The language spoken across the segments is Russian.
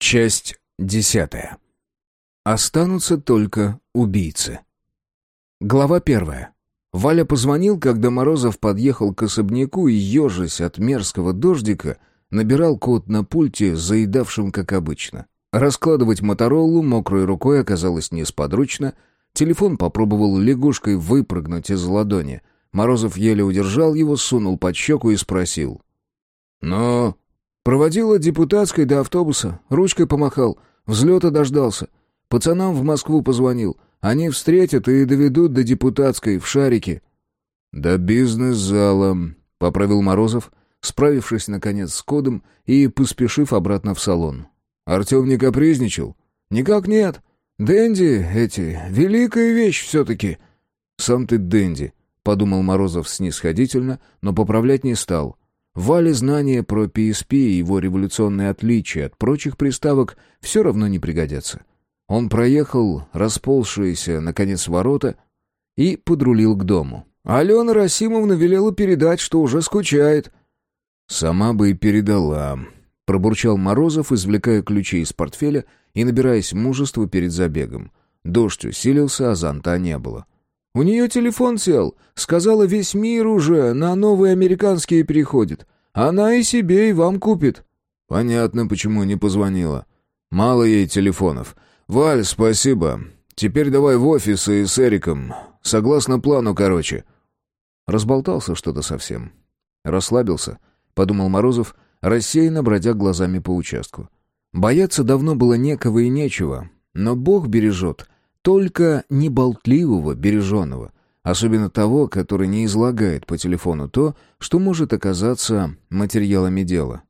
Часть десятая. Останутся только убийцы. Глава первая. Валя позвонил, когда Морозов подъехал к особняку и, ежась от мерзкого дождика, набирал код на пульте, заедавшим, как обычно. Раскладывать Моторолу мокрой рукой оказалось несподручно. Телефон попробовал лягушкой выпрыгнуть из ладони. Морозов еле удержал его, сунул под щеку и спросил. «Ну, Проводила депутатской до автобуса, ручкой помахал, взлета дождался. Пацанам в Москву позвонил. Они встретят и доведут до депутатской в шарике. «До бизнес-зала», — поправил Морозов, справившись, наконец, с кодом и поспешив обратно в салон. «Артем не капризничал?» «Никак нет. Дэнди эти, великая вещь все-таки». «Сам ты Дэнди», — подумал Морозов снисходительно, но поправлять не стал. Вале знания про PSP и его революционные отличия от прочих приставок все равно не пригодятся. Он проехал расползшиеся, наконец, ворота и подрулил к дому. «Алена Расимовна велела передать, что уже скучает». «Сама бы и передала», — пробурчал Морозов, извлекая ключи из портфеля и набираясь мужества перед забегом. Дождь усилился, а зонта не было. У нее телефон сел. Сказала, весь мир уже на новые американские переходит. Она и себе, и вам купит». «Понятно, почему не позвонила. Мало ей телефонов. Валь, спасибо. Теперь давай в офис и с Эриком. Согласно плану, короче». Разболтался что-то совсем. Расслабился, подумал Морозов, рассеянно бродя глазами по участку. Бояться давно было некого и нечего, но Бог бережет — только неболтливого, береженного, особенно того, который не излагает по телефону то, что может оказаться материалами дела.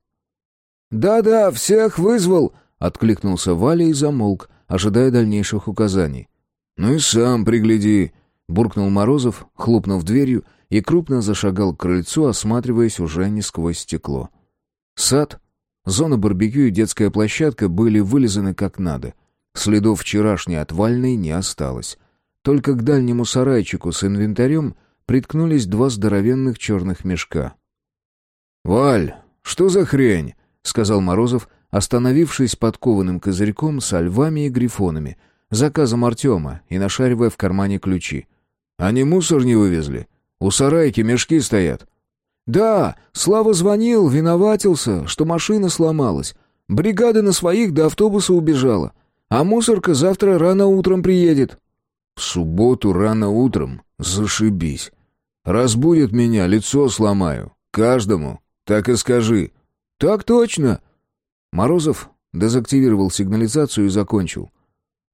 «Да-да, всех вызвал!» — откликнулся Валя и замолк, ожидая дальнейших указаний. «Ну и сам пригляди!» — буркнул Морозов, хлопнув дверью, и крупно зашагал к крыльцу, осматриваясь уже не сквозь стекло. Сад, зона барбекю и детская площадка были вылизаны как надо — Следов вчерашней отвальной не осталось. Только к дальнему сарайчику с инвентарем приткнулись два здоровенных черных мешка. «Валь, что за хрень?» — сказал Морозов, остановившись под кованым козырьком со львами и грифонами, заказом Артема и нашаривая в кармане ключи. «Они мусор не вывезли? У сарайки мешки стоят». «Да, Слава звонил, виноватился, что машина сломалась. Бригада на своих до автобуса убежала. А мусорка завтра рано утром приедет». «В субботу рано утром? Зашибись. Разбудит меня, лицо сломаю. Каждому. Так и скажи». «Так точно». Морозов дезактивировал сигнализацию и закончил.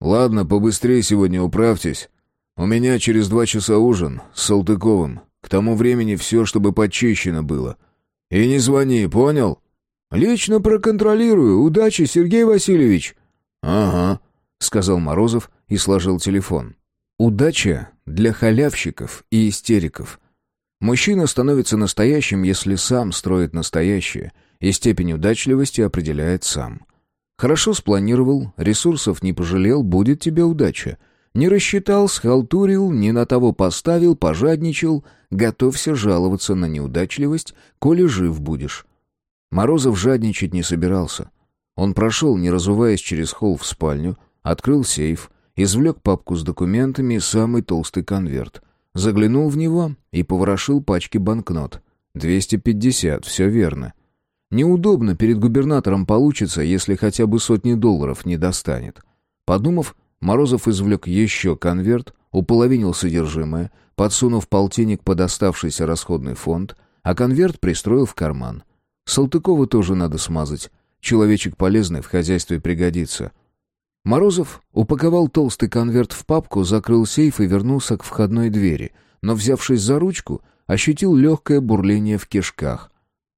«Ладно, побыстрее сегодня управьтесь. У меня через два часа ужин с Салтыковым. К тому времени все, чтобы подчищено было. И не звони, понял?» «Лично проконтролирую. Удачи, Сергей Васильевич!» «Ага», — сказал Морозов и сложил телефон. «Удача для халявщиков и истериков. Мужчина становится настоящим, если сам строит настоящее, и степень удачливости определяет сам. Хорошо спланировал, ресурсов не пожалел, будет тебе удача. Не рассчитал, схалтурил, не на того поставил, пожадничал, готовься жаловаться на неудачливость, коли жив будешь». Морозов жадничать не собирался. Он прошел, не разуваясь через холл в спальню, открыл сейф, извлек папку с документами и самый толстый конверт. Заглянул в него и поворошил пачки банкнот. 250, все верно. Неудобно перед губернатором получится, если хотя бы сотни долларов не достанет. Подумав, Морозов извлек еще конверт, уполовинил содержимое, подсунув полтинник под оставшийся расходный фонд, а конверт пристроил в карман. Салтыкова тоже надо смазать, Человечек полезный, в хозяйстве пригодится. Морозов упаковал толстый конверт в папку, закрыл сейф и вернулся к входной двери, но, взявшись за ручку, ощутил легкое бурление в кишках.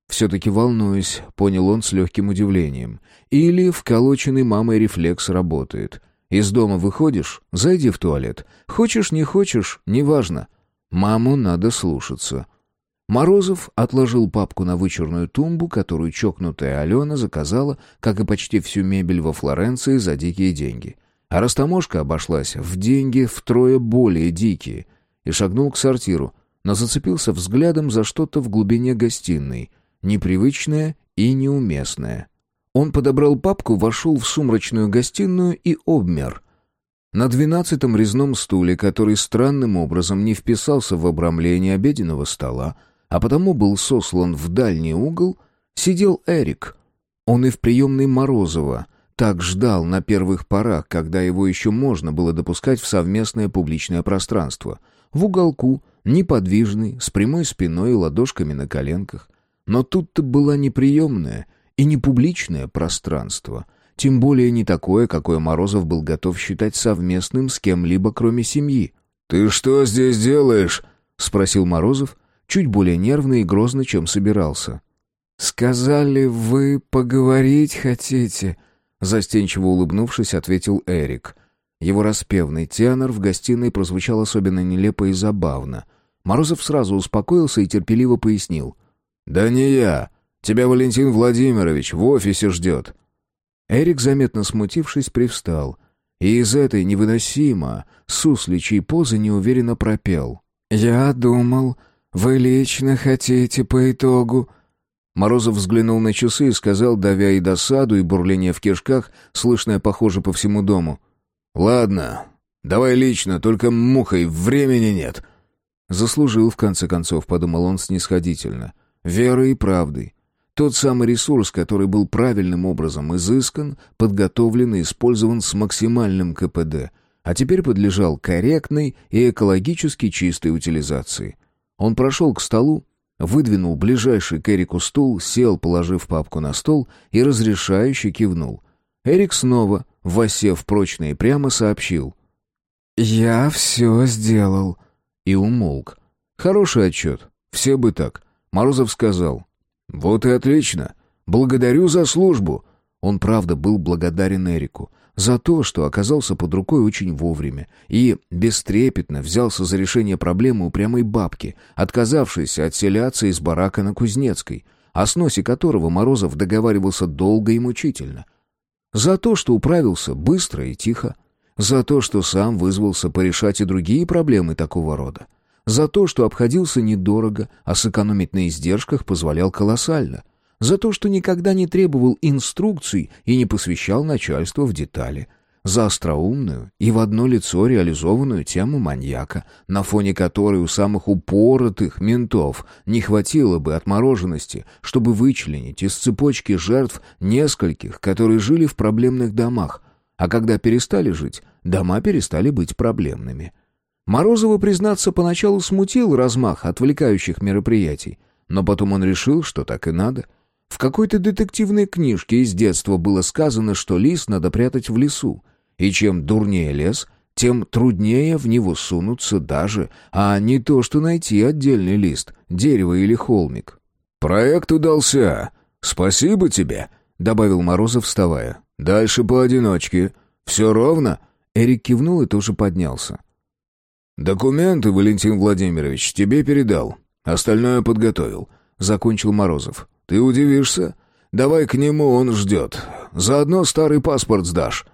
«Все-таки волнуюсь», — понял он с легким удивлением. «Или вколоченный мамой рефлекс работает. Из дома выходишь — зайди в туалет. Хочешь, не хочешь — неважно. Маму надо слушаться». Морозов отложил папку на вычурную тумбу, которую чокнутая Алена заказала, как и почти всю мебель во Флоренции, за дикие деньги. А растаможка обошлась в деньги втрое более дикие. И шагнул к сортиру, но зацепился взглядом за что-то в глубине гостиной, непривычное и неуместное. Он подобрал папку, вошел в сумрачную гостиную и обмер. На двенадцатом резном стуле, который странным образом не вписался в обрамление обеденного стола, а потому был сослан в дальний угол, сидел Эрик. Он и в приемной Морозова так ждал на первых порах, когда его еще можно было допускать в совместное публичное пространство. В уголку, неподвижный, с прямой спиной и ладошками на коленках. Но тут-то была не приемная и не публичное пространство, тем более не такое, какое Морозов был готов считать совместным с кем-либо, кроме семьи. «Ты что здесь делаешь?» — спросил Морозов, чуть более нервно и грозно, чем собирался. «Сказали, вы поговорить хотите?» Застенчиво улыбнувшись, ответил Эрик. Его распевный тенор в гостиной прозвучал особенно нелепо и забавно. Морозов сразу успокоился и терпеливо пояснил. «Да не я. Тебя Валентин Владимирович в офисе ждет». Эрик, заметно смутившись, привстал. И из этой невыносимо сусличьей позы неуверенно пропел. «Я думал, вы лично хотите по итогу...» Морозов взглянул на часы и сказал, давя и досаду, и бурление в кишках, слышное, похоже, по всему дому. «Ладно, давай лично, только мухой, времени нет». Заслужил, в конце концов, подумал он снисходительно. Верой и правдой. Тот самый ресурс, который был правильным образом изыскан, подготовлен и использован с максимальным КПД, а теперь подлежал корректной и экологически чистой утилизации. Он прошел к столу, выдвинул ближайший к Эрику стул, сел, положив папку на стол и разрешающе кивнул. Эрик снова, восев прочно и прямо, сообщил. «Я все сделал». И умолк. Хороший отчет. Все бы так. Морозов сказал. «Вот и отлично. Благодарю за службу». Он, правда, был благодарен Эрику за то, что оказался под рукой очень вовремя и бестрепетно взялся за решение проблемы упрямой бабки, отказавшейся отселяться из барака на Кузнецкой, о сносе которого Морозов договаривался долго и мучительно. За то, что управился быстро и тихо. За то, что сам вызвался порешать и другие проблемы такого рода. За то, что обходился недорого, а сэкономить на издержках позволял колоссально — за то, что никогда не требовал инструкций и не посвящал начальство в детали, за остроумную и в одно лицо реализованную тему маньяка, на фоне которой у самых упоротых ментов не хватило бы отмороженности, чтобы вычленить из цепочки жертв нескольких, которые жили в проблемных домах, а когда перестали жить, дома перестали быть проблемными. Морозова, признаться, поначалу смутил размах отвлекающих мероприятий, но потом он решил, что так и надо — в какой-то детективной книжке из детства было сказано, что лис надо прятать в лесу, и чем дурнее лес, тем труднее в него сунуться даже, а не то, что найти отдельный лист, дерево или холмик. «Проект удался. Спасибо тебе», — добавил Морозов, вставая. «Дальше поодиночке. Все ровно?» Эрик кивнул и тоже поднялся. «Документы, Валентин Владимирович, тебе передал. Остальное подготовил», — закончил Морозов. «Ты удивишься? Давай к нему, он ждет. Заодно старый паспорт сдашь».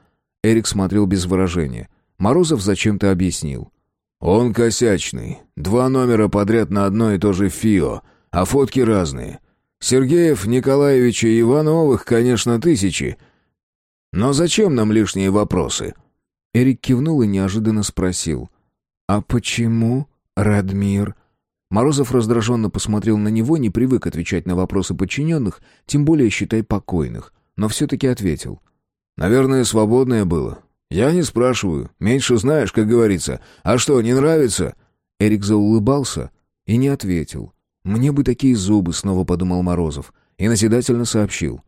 Эрик смотрел без выражения. Морозов зачем-то объяснил. «Он косячный. Два номера подряд на одно и то же ФИО, а фотки разные. Сергеев, Николаевича и Ивановых, конечно, тысячи. Но зачем нам лишние вопросы?» Эрик кивнул и неожиданно спросил. «А почему, Радмир?» Морозов раздраженно посмотрел на него, не привык отвечать на вопросы подчиненных, тем более, считай, покойных, но все-таки ответил. «Наверное, свободное было. Я не спрашиваю. Меньше знаешь, как говорится. А что, не нравится?» Эрик заулыбался и не ответил. «Мне бы такие зубы», — снова подумал Морозов, и назидательно сообщил.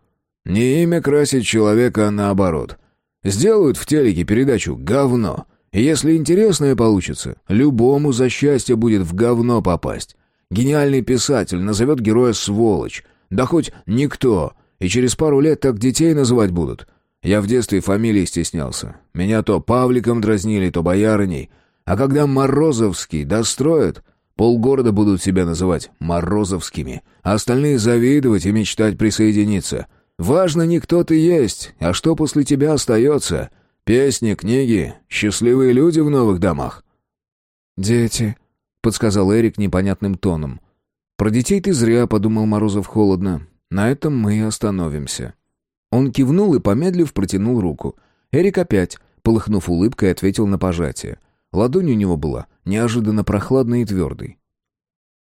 «Не имя красить человека, а наоборот. Сделают в телеке передачу «Говно». Если интересное получится, любому за счастье будет в говно попасть. Гениальный писатель назовет героя сволочь, да хоть никто, и через пару лет так детей называть будут. Я в детстве фамилии стеснялся. Меня то Павликом дразнили, то боярыней. А когда Морозовский достроят, полгорода будут себя называть Морозовскими, а остальные завидовать и мечтать присоединиться. Важно не кто ты есть, а что после тебя остается. Песни, книги, счастливые люди в новых домах. «Дети», — подсказал Эрик непонятным тоном. «Про детей ты зря», — подумал Морозов холодно. «На этом мы и остановимся». Он кивнул и, помедлив, протянул руку. Эрик опять, полыхнув улыбкой, ответил на пожатие. Ладонь у него была неожиданно прохладной и твердой.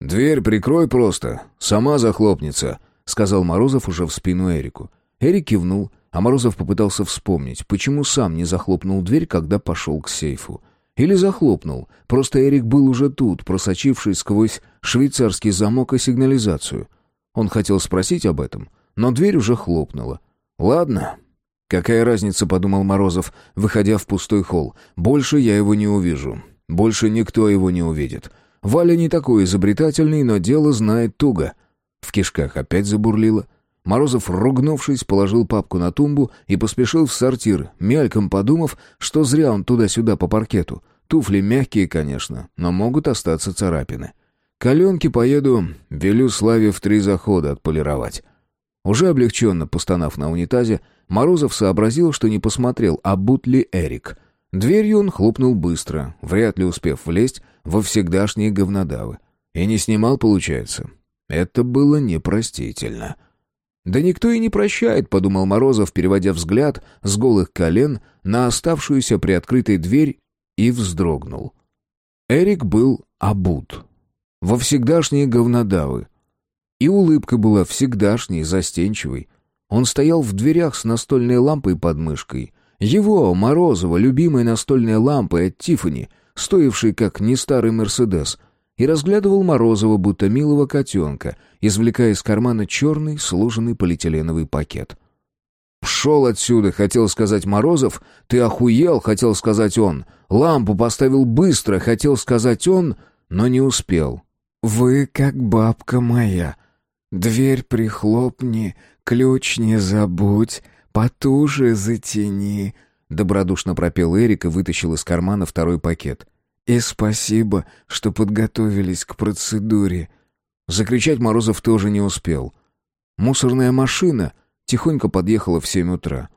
«Дверь прикрой просто, сама захлопнется», — сказал Морозов уже в спину Эрику. Эрик кивнул, а Морозов попытался вспомнить, почему сам не захлопнул дверь, когда пошел к сейфу. Или захлопнул, просто Эрик был уже тут, просочивший сквозь швейцарский замок и сигнализацию. Он хотел спросить об этом, но дверь уже хлопнула. «Ладно, «Какая разница», — подумал Морозов, выходя в пустой холл. «Больше я его не увижу. Больше никто его не увидит. Валя не такой изобретательный, но дело знает туго». В кишках опять забурлило. Морозов, ругнувшись, положил папку на тумбу и поспешил в сортир, мельком подумав, что зря он туда-сюда по паркету. Туфли мягкие, конечно, но могут остаться царапины. Каленки поеду, велю Славе в три захода отполировать. Уже облегченно постонав на унитазе, Морозов сообразил, что не посмотрел, а будь ли Эрик. Дверью он хлопнул быстро, вряд ли успев влезть во всегдашние говнодавы. И не снимал, получается. Это было непростительно. «Да никто и не прощает», — подумал Морозов, переводя взгляд с голых колен на оставшуюся приоткрытой дверь и вздрогнул. Эрик был обут. Во всегдашние говнодавы. И улыбка была всегдашней, застенчивой. Он стоял в дверях с настольной лампой под мышкой. Его, Морозова, любимой настольной лампой от Тиффани, стоившей как не старый «Мерседес», и разглядывал Морозова, будто милого котенка, извлекая из кармана черный сложенный полиэтиленовый пакет. «Пшел отсюда!» — хотел сказать Морозов. «Ты охуел!» — хотел сказать он. «Лампу поставил быстро!» — хотел сказать он, но не успел. «Вы как бабка моя!» Дверь прихлопни, ключ не забудь, потуже затяни», — добродушно пропел Эрик и вытащил из кармана второй пакет. «И спасибо, что подготовились к процедуре». Закричать Морозов тоже не успел. Мусорная машина тихонько подъехала в семь утра.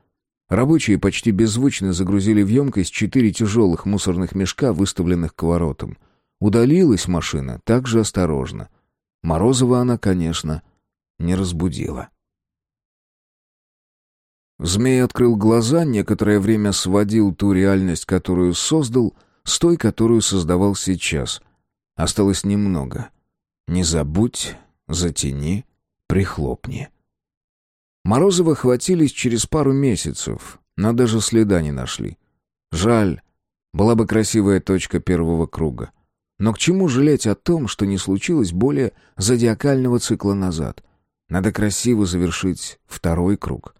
Рабочие почти беззвучно загрузили в емкость четыре тяжелых мусорных мешка, выставленных к воротам. Удалилась машина так же осторожно. Морозова она, конечно, не разбудила. Змей открыл глаза, некоторое время сводил ту реальность, которую создал, с той, которую создавал сейчас. Осталось немного. Не забудь, затяни, прихлопни. Морозова хватились через пару месяцев, но даже следа не нашли. Жаль, была бы красивая точка первого круга. Но к чему жалеть о том, что не случилось более зодиакального цикла назад? Надо красиво завершить второй круг.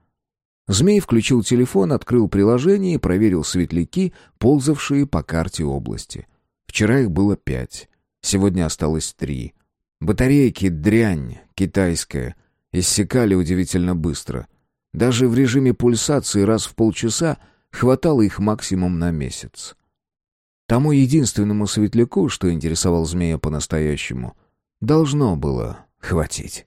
Змей включил телефон, открыл приложение и проверил светляки, ползавшие по карте области. Вчера их было пять, сегодня осталось три. Батарейки дрянь, китайская, иссякали удивительно быстро. Даже в режиме пульсации раз в полчаса хватало их максимум на месяц. Тому единственному светляку, что интересовал змея по-настоящему, должно было хватить.